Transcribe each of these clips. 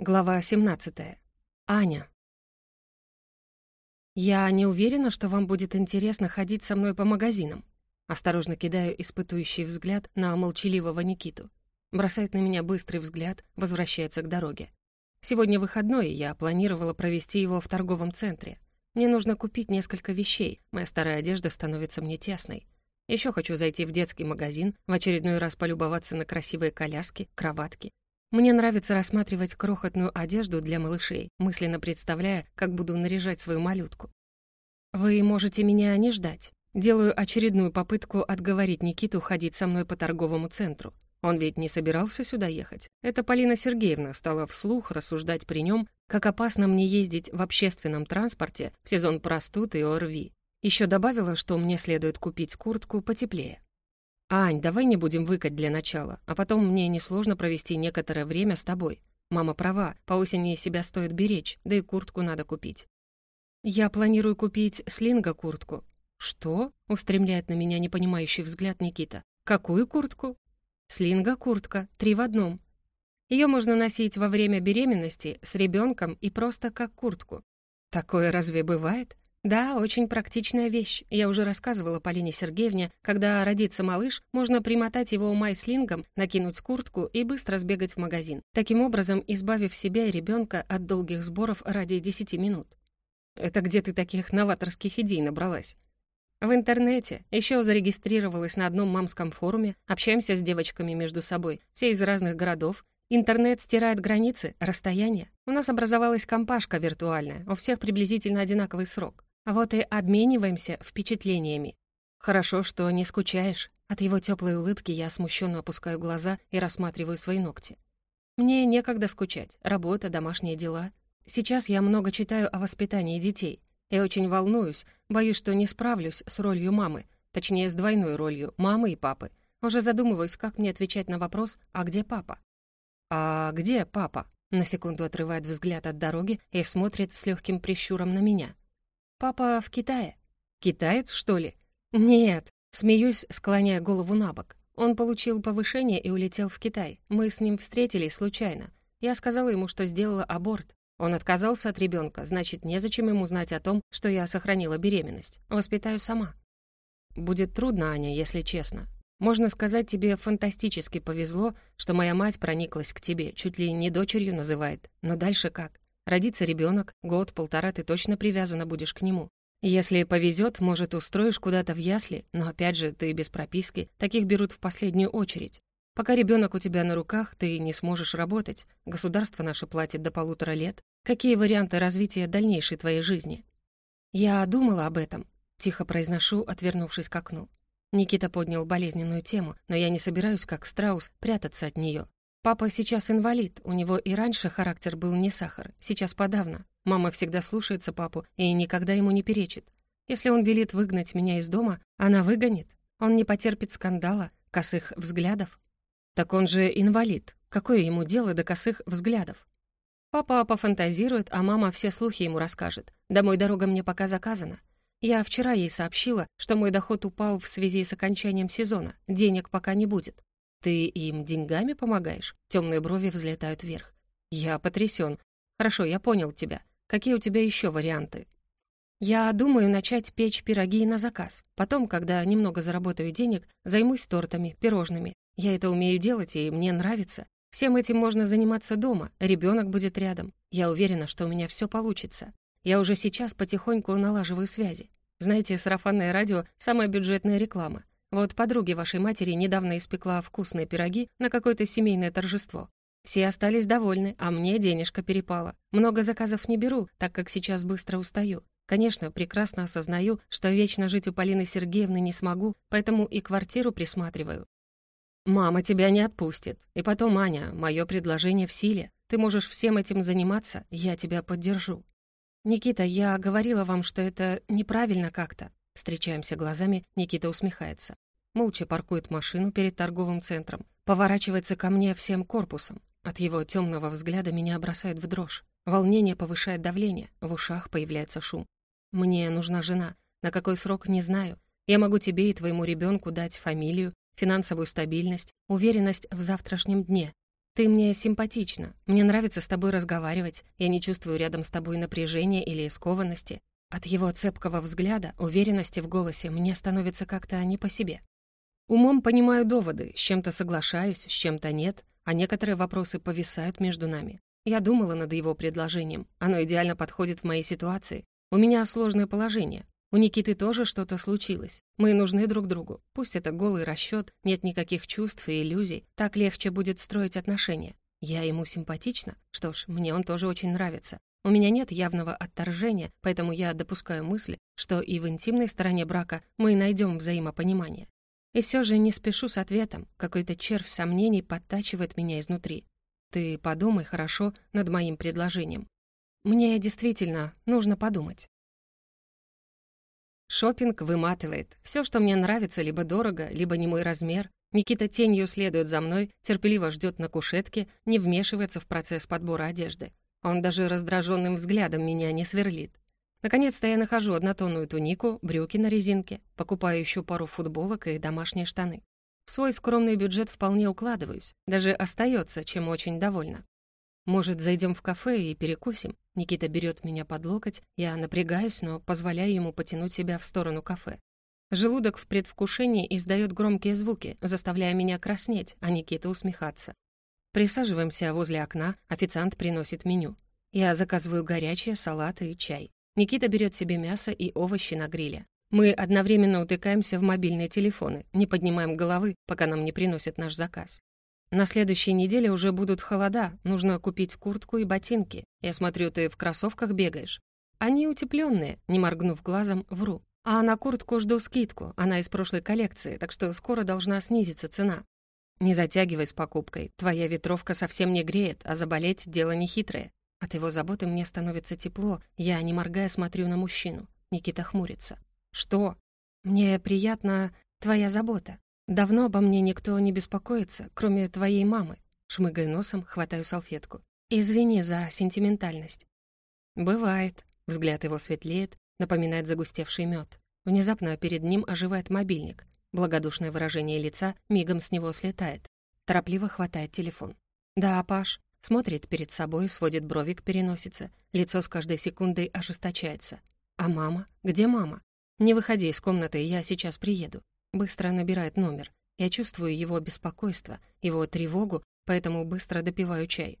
Глава 17. Аня. «Я не уверена, что вам будет интересно ходить со мной по магазинам». Осторожно кидаю испытующий взгляд на молчаливого Никиту. Бросает на меня быстрый взгляд, возвращается к дороге. Сегодня выходной, я планировала провести его в торговом центре. Мне нужно купить несколько вещей, моя старая одежда становится мне тесной. Еще хочу зайти в детский магазин, в очередной раз полюбоваться на красивые коляски, кроватки, мне нравится рассматривать крохотную одежду для малышей, мысленно представляя, как буду наряжать свою малютку. Вы можете меня не ждать. Делаю очередную попытку отговорить Никиту ходить со мной по торговому центру. Он ведь не собирался сюда ехать. Это Полина Сергеевна стала вслух рассуждать при нем, как опасно мне ездить в общественном транспорте в сезон простуд и ОРВИ. Еще добавила, что мне следует купить куртку потеплее. «Ань, давай не будем выкать для начала, а потом мне несложно провести некоторое время с тобой. Мама права, по осени себя стоит беречь, да и куртку надо купить». «Я планирую купить слинга-куртку». «Что?» — устремляет на меня непонимающий взгляд Никита. «Какую куртку?» «Слинга-куртка, три в одном. Ее можно носить во время беременности, с ребенком и просто как куртку. Такое разве бывает? Да, очень практичная вещь. Я уже рассказывала Полине Сергеевне, когда родится малыш, можно примотать его майслингом, накинуть куртку и быстро сбегать в магазин, таким образом избавив себя и ребенка от долгих сборов ради 10 минут. Это где ты таких новаторских идей набралась? В интернете. Еще зарегистрировалась на одном мамском форуме, общаемся с девочками между собой, все из разных городов. Интернет стирает границы, расстояния. У нас образовалась компашка виртуальная, у всех приблизительно одинаковый срок. Вот и обмениваемся впечатлениями. Хорошо, что не скучаешь. От его теплой улыбки я смущенно опускаю глаза и рассматриваю свои ногти. Мне некогда скучать. Работа, домашние дела. Сейчас я много читаю о воспитании детей. Я очень волнуюсь, боюсь, что не справлюсь с ролью мамы, точнее, с двойной ролью мамы и папы. Уже задумываюсь, как мне отвечать на вопрос «А где папа?». «А где папа?» На секунду отрывает взгляд от дороги и смотрит с легким прищуром на меня. «Папа в Китае». «Китаец, что ли?» «Нет». Смеюсь, склоняя голову на бок. Он получил повышение и улетел в Китай. Мы с ним встретились случайно. Я сказала ему, что сделала аборт. Он отказался от ребенка, значит, незачем ему знать о том, что я сохранила беременность. Воспитаю сама. Будет трудно, Аня, если честно. Можно сказать, тебе фантастически повезло, что моя мать прониклась к тебе, чуть ли не дочерью называет. Но дальше как? Родится ребенок, год-полтора ты точно привязана будешь к нему. Если повезет, может, устроишь куда-то в ясли, но опять же, ты без прописки, таких берут в последнюю очередь. Пока ребенок у тебя на руках, ты не сможешь работать. Государство наше платит до полутора лет. Какие варианты развития дальнейшей твоей жизни? Я думала об этом, тихо произношу, отвернувшись к окну. Никита поднял болезненную тему, но я не собираюсь, как страус, прятаться от нее. Папа сейчас инвалид, у него и раньше характер был не сахар, сейчас подавно. Мама всегда слушается папу и никогда ему не перечит. Если он велит выгнать меня из дома, она выгонит. Он не потерпит скандала, косых взглядов. Так он же инвалид. Какое ему дело до косых взглядов? Папа пофантазирует, а мама все слухи ему расскажет. Домой дорога мне пока заказана. Я вчера ей сообщила, что мой доход упал в связи с окончанием сезона, денег пока не будет. «Ты им деньгами помогаешь?» Темные брови взлетают вверх. «Я потрясен. Хорошо, я понял тебя. Какие у тебя еще варианты?» «Я думаю начать печь пироги на заказ. Потом, когда немного заработаю денег, займусь тортами, пирожными. Я это умею делать, и мне нравится. Всем этим можно заниматься дома, ребенок будет рядом. Я уверена, что у меня все получится. Я уже сейчас потихоньку налаживаю связи. Знаете, сарафанное радио — самая бюджетная реклама. Вот подруге вашей матери недавно испекла вкусные пироги на какое-то семейное торжество. Все остались довольны, а мне денежка перепала. Много заказов не беру, так как сейчас быстро устаю. Конечно, прекрасно осознаю, что вечно жить у Полины Сергеевны не смогу, поэтому и квартиру присматриваю. «Мама тебя не отпустит. И потом, Аня, мое предложение в силе. Ты можешь всем этим заниматься, я тебя поддержу». «Никита, я говорила вам, что это неправильно как-то. Встречаемся глазами, Никита усмехается. Молча паркует машину перед торговым центром, поворачивается ко мне всем корпусом. От его темного взгляда меня бросает в дрожь. Волнение повышает давление, в ушах появляется шум. «Мне нужна жена. На какой срок, не знаю. Я могу тебе и твоему ребенку дать фамилию, финансовую стабильность, уверенность в завтрашнем дне. Ты мне симпатична, мне нравится с тобой разговаривать, я не чувствую рядом с тобой напряжения или скованности. От его цепкого взгляда, уверенности в голосе мне становится как-то не по себе. Умом понимаю доводы, с чем-то соглашаюсь, с чем-то нет, а некоторые вопросы повисают между нами. Я думала над его предложением. Оно идеально подходит в моей ситуации. У меня сложное положение. У Никиты тоже что-то случилось. Мы нужны друг другу. Пусть это голый расчет, нет никаких чувств и иллюзий. Так легче будет строить отношения. Я ему симпатична? Что ж, мне он тоже очень нравится. У меня нет явного отторжения, поэтому я допускаю мысль, что и в интимной стороне брака мы найдем взаимопонимание. И все же не спешу с ответом. Какой-то червь сомнений подтачивает меня изнутри. Ты подумай хорошо над моим предложением. Мне действительно нужно подумать. Шопинг выматывает. Все, что мне нравится, либо дорого, либо не мой размер. Никита тенью следует за мной, терпеливо ждет на кушетке, не вмешивается в процесс подбора одежды. Он даже раздраженным взглядом меня не сверлит. Наконец-то я нахожу однотонную тунику, брюки на резинке, покупаю еще пару футболок и домашние штаны. В свой скромный бюджет вполне укладываюсь, даже остается, чем очень довольна. Может, зайдем в кафе и перекусим? Никита берет меня под локоть, я напрягаюсь, но позволяю ему потянуть себя в сторону кафе. Желудок в предвкушении издает громкие звуки, заставляя меня краснеть, а Никита усмехаться. Присаживаемся возле окна, официант приносит меню. Я заказываю горячие салаты и чай. Никита берет себе мясо и овощи на гриле. Мы одновременно утыкаемся в мобильные телефоны, не поднимаем головы, пока нам не приносят наш заказ. На следующей неделе уже будут холода, нужно купить куртку и ботинки. Я смотрю, ты в кроссовках бегаешь. Они утепленные, не моргнув глазом, вру. А на куртку жду скидку, она из прошлой коллекции, так что скоро должна снизиться цена. Не затягивай с покупкой, твоя ветровка совсем не греет, а заболеть — дело нехитрое. От его заботы мне становится тепло, я, не моргая, смотрю на мужчину. Никита хмурится. «Что?» «Мне приятна твоя забота. «Давно обо мне никто не беспокоится, кроме твоей мамы». Шмыгая носом, хватаю салфетку. «Извини за сентиментальность». «Бывает». Взгляд его светлеет, напоминает загустевший мед. Внезапно перед ним оживает мобильник. Благодушное выражение лица мигом с него слетает. Торопливо хватает телефон. «Да, Паш». Смотрит перед собой, сводит брови к переносице. Лицо с каждой секундой ожесточается. «А мама? Где мама?» «Не выходи из комнаты, я сейчас приеду». Быстро набирает номер. Я чувствую его беспокойство, его тревогу, поэтому быстро допиваю чай.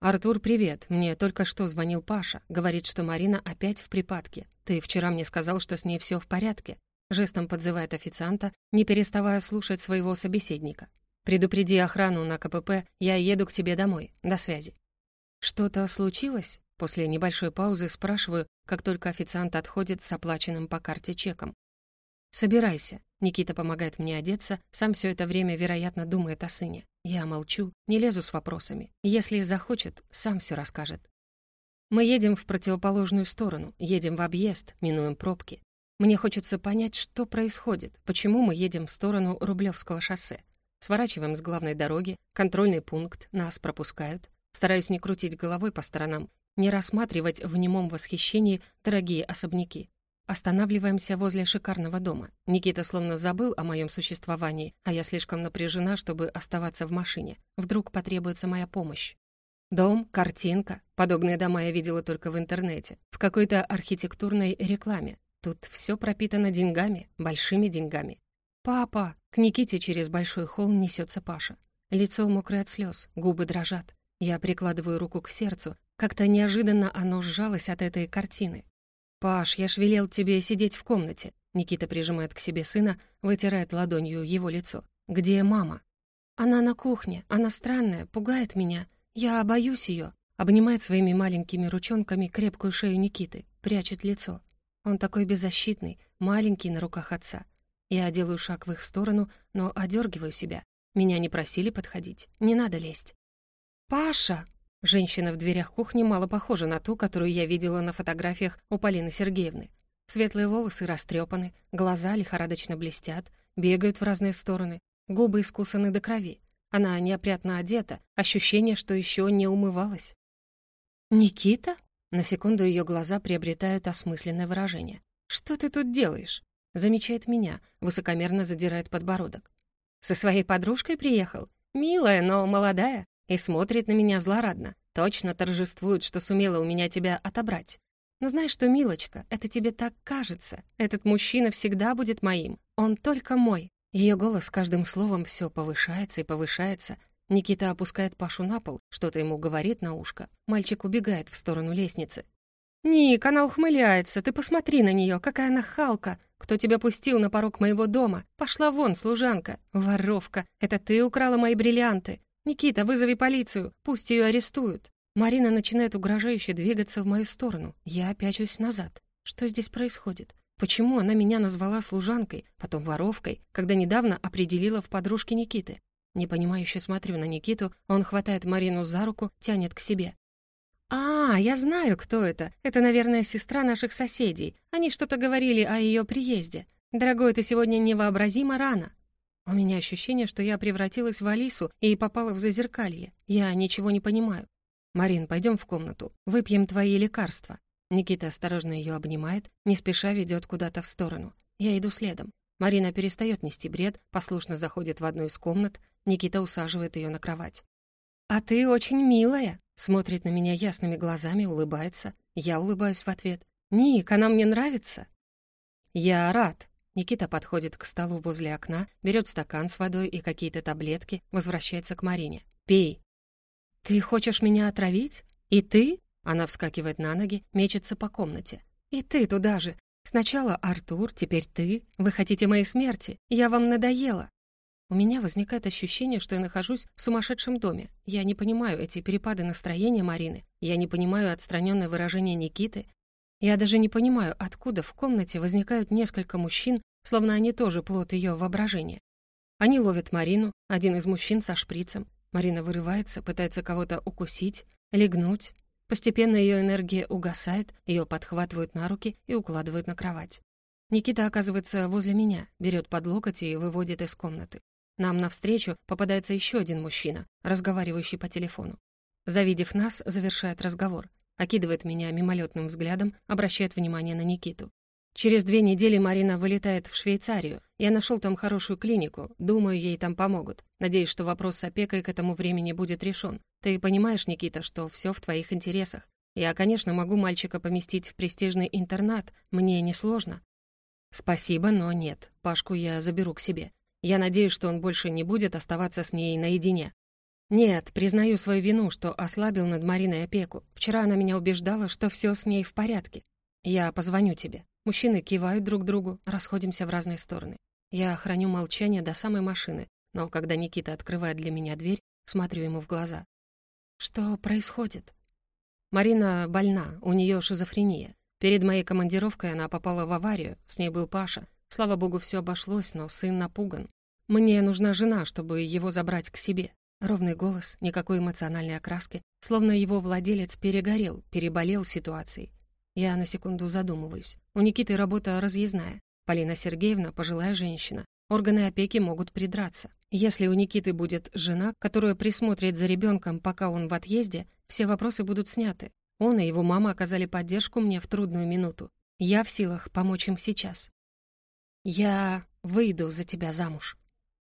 «Артур, привет. Мне только что звонил Паша. Говорит, что Марина опять в припадке. Ты вчера мне сказал, что с ней все в порядке». Жестом подзывает официанта, не переставая слушать своего собеседника. «Предупреди охрану на КПП, я еду к тебе домой. До связи». «Что-то случилось?» После небольшой паузы спрашиваю, как только официант отходит с оплаченным по карте чеком. «Собирайся». Никита помогает мне одеться, сам все это время, вероятно, думает о сыне. Я молчу, не лезу с вопросами. Если захочет, сам все расскажет. Мы едем в противоположную сторону, едем в объезд, минуем пробки. Мне хочется понять, что происходит, почему мы едем в сторону Рублевского шоссе. Сворачиваем с главной дороги, контрольный пункт, нас пропускают. Стараюсь не крутить головой по сторонам, не рассматривать в немом восхищении дорогие особняки. Останавливаемся возле шикарного дома. Никита словно забыл о моем существовании, а я слишком напряжена, чтобы оставаться в машине. Вдруг потребуется моя помощь. Дом, картинка. Подобные дома я видела только в интернете, в какой-то архитектурной рекламе. Тут все пропитано деньгами, большими деньгами. «Папа!» К Никите через большой холл несется Паша. Лицо мокрое от слез, губы дрожат. Я прикладываю руку к сердцу. Как-то неожиданно оно сжалось от этой картины. «Паш, я ж велел тебе сидеть в комнате». Никита прижимает к себе сына, вытирает ладонью его лицо. «Где мама?» «Она на кухне. Она странная, пугает меня. Я боюсь ее. Обнимает своими маленькими ручонками крепкую шею Никиты, прячет лицо. Он такой беззащитный, маленький на руках отца. Я делаю шаг в их сторону, но одергиваю себя. Меня не просили подходить. Не надо лезть. «Паша!» Женщина в дверях кухни мало похожа на ту, которую я видела на фотографиях у Полины Сергеевны. Светлые волосы растрепаны, глаза лихорадочно блестят, бегают в разные стороны, губы искусаны до крови. Она неопрятно одета, ощущение, что еще не умывалась. «Никита?» На секунду ее глаза приобретают осмысленное выражение. «Что ты тут делаешь?» Замечает меня, высокомерно задирает подбородок. «Со своей подружкой приехал? Милая, но молодая. и смотрит на меня злорадно. Точно торжествует, что сумела у меня тебя отобрать. Но знаешь что, милочка, это тебе так кажется. Этот мужчина всегда будет моим. Он только мой. Ее голос с каждым словом все повышается и повышается. Никита опускает Пашу на пол, что-то ему говорит на ушко. Мальчик убегает в сторону лестницы. «Ник, она ухмыляется, ты посмотри на нее, какая она халка! Кто тебя пустил на порог моего дома? Пошла вон, служанка! Воровка! Это ты украла мои бриллианты! Никита, вызови полицию, пусть ее арестуют!» Марина начинает угрожающе двигаться в мою сторону. Я пячусь назад. Что здесь происходит? Почему она меня назвала служанкой, потом воровкой, когда недавно определила в подружке Никиты? Непонимающе смотрю на Никиту, он хватает Марину за руку, тянет к себе. «А, я знаю, кто это. Это, наверное, сестра наших соседей. Они что-то говорили о ее приезде. Дорогой, ты сегодня невообразимо рано». У меня ощущение, что я превратилась в Алису и попала в зазеркалье. Я ничего не понимаю. «Марин, пойдем в комнату. Выпьем твои лекарства». Никита осторожно ее обнимает, не спеша ведет куда-то в сторону. Я иду следом. Марина перестает нести бред, послушно заходит в одну из комнат, Никита усаживает ее на кровать. «А ты очень милая», Смотрит на меня ясными глазами, улыбается. Я улыбаюсь в ответ. «Ник, она мне нравится?» «Я рад». Никита подходит к столу возле окна, берет стакан с водой и какие-то таблетки, возвращается к Марине. «Пей». «Ты хочешь меня отравить? И ты?» Она вскакивает на ноги, мечется по комнате. «И ты туда же. Сначала Артур, теперь ты. Вы хотите моей смерти. Я вам надоела. У меня возникает ощущение, что я нахожусь в сумасшедшем доме. Я не понимаю эти перепады настроения Марины. Я не понимаю отстраненное выражение Никиты. Я даже не понимаю, откуда в комнате возникают несколько мужчин, словно они тоже плод ее воображения. Они ловят Марину, один из мужчин со шприцем. Марина вырывается, пытается кого-то укусить, легнуть. Постепенно ее энергия угасает, ее подхватывают на руки и укладывают на кровать. Никита оказывается возле меня, берет под локоть и выводит из комнаты. Нам навстречу попадается еще один мужчина, разговаривающий по телефону. Завидев нас, завершает разговор. Окидывает меня мимолетным взглядом, обращает внимание на Никиту. Через две недели Марина вылетает в Швейцарию. Я нашел там хорошую клинику, думаю, ей там помогут. Надеюсь, что вопрос с опекой к этому времени будет решен. Ты понимаешь, Никита, что все в твоих интересах. Я, конечно, могу мальчика поместить в престижный интернат, мне несложно. Спасибо, но нет. Пашку я заберу к себе. Я надеюсь, что он больше не будет оставаться с ней наедине. Нет, признаю свою вину, что ослабил над Мариной опеку. Вчера она меня убеждала, что все с ней в порядке. Я позвоню тебе. Мужчины кивают друг другу, расходимся в разные стороны. Я храню молчание до самой машины, но когда Никита открывает для меня дверь, смотрю ему в глаза. Что происходит? Марина больна, у нее шизофрения. Перед моей командировкой она попала в аварию, с ней был Паша. Слава богу, все обошлось, но сын напуган. Мне нужна жена, чтобы его забрать к себе. Ровный голос, никакой эмоциональной окраски, словно его владелец перегорел, переболел ситуацией. Я на секунду задумываюсь. У Никиты работа разъездная. Полина Сергеевна — пожилая женщина. Органы опеки могут придраться. Если у Никиты будет жена, которая присмотрит за ребенком, пока он в отъезде, все вопросы будут сняты. Он и его мама оказали поддержку мне в трудную минуту. Я в силах помочь им сейчас. «Я выйду за тебя замуж»,